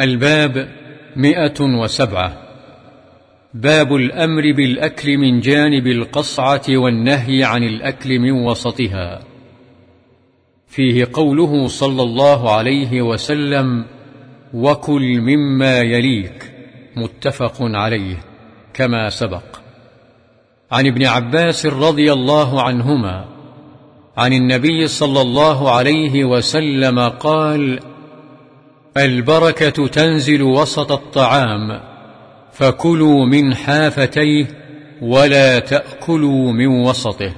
الباب مئة وسبعة. باب الأمر بالأكل من جانب القصعة والنهي عن الأكل من وسطها. فيه قوله صلى الله عليه وسلم وكل مما يليك متفق عليه كما سبق. عن ابن عباس رضي الله عنهما عن النبي صلى الله عليه وسلم قال البركة تنزل وسط الطعام فكلوا من حافتيه ولا تأكلوا من وسطه.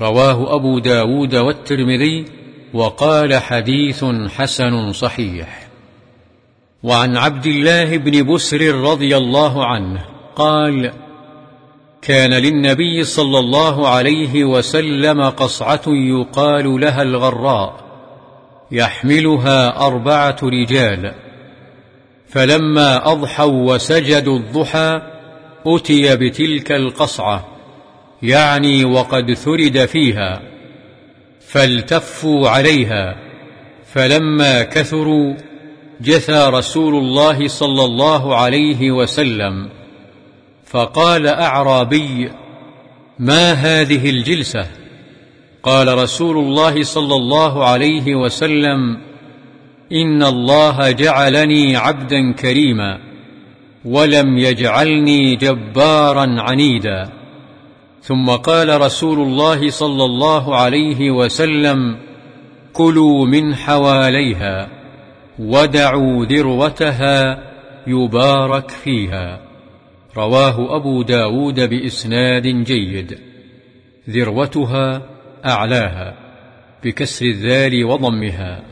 رواه أبو داود والترمذي وقال حديث حسن صحيح. وعن عبد الله بن بسر رضي الله عنه قال كان للنبي صلى الله عليه وسلم قصعة يقال لها الغراء يحملها أربعة رجال. فلما أضحوا وسجدوا الضحى أتي بتلك القصعة يعني وقد ثرد فيها فالتفوا عليها. فلما كثروا جثى رسول الله صلى الله عليه وسلم فقال أعرابي ما هذه الجلسة؟ قال رسول الله صلى الله عليه وسلم إن الله جعلني عبدا كريما ولم يجعلني جبارا عنيدا. ثم قال رسول الله صلى الله عليه وسلم كلوا من حواليها ودعوا ذروتها يبارك فيها. رواه أبو داود بإسناد جيد. ذروتها أعلاها بكسر الذال وضمها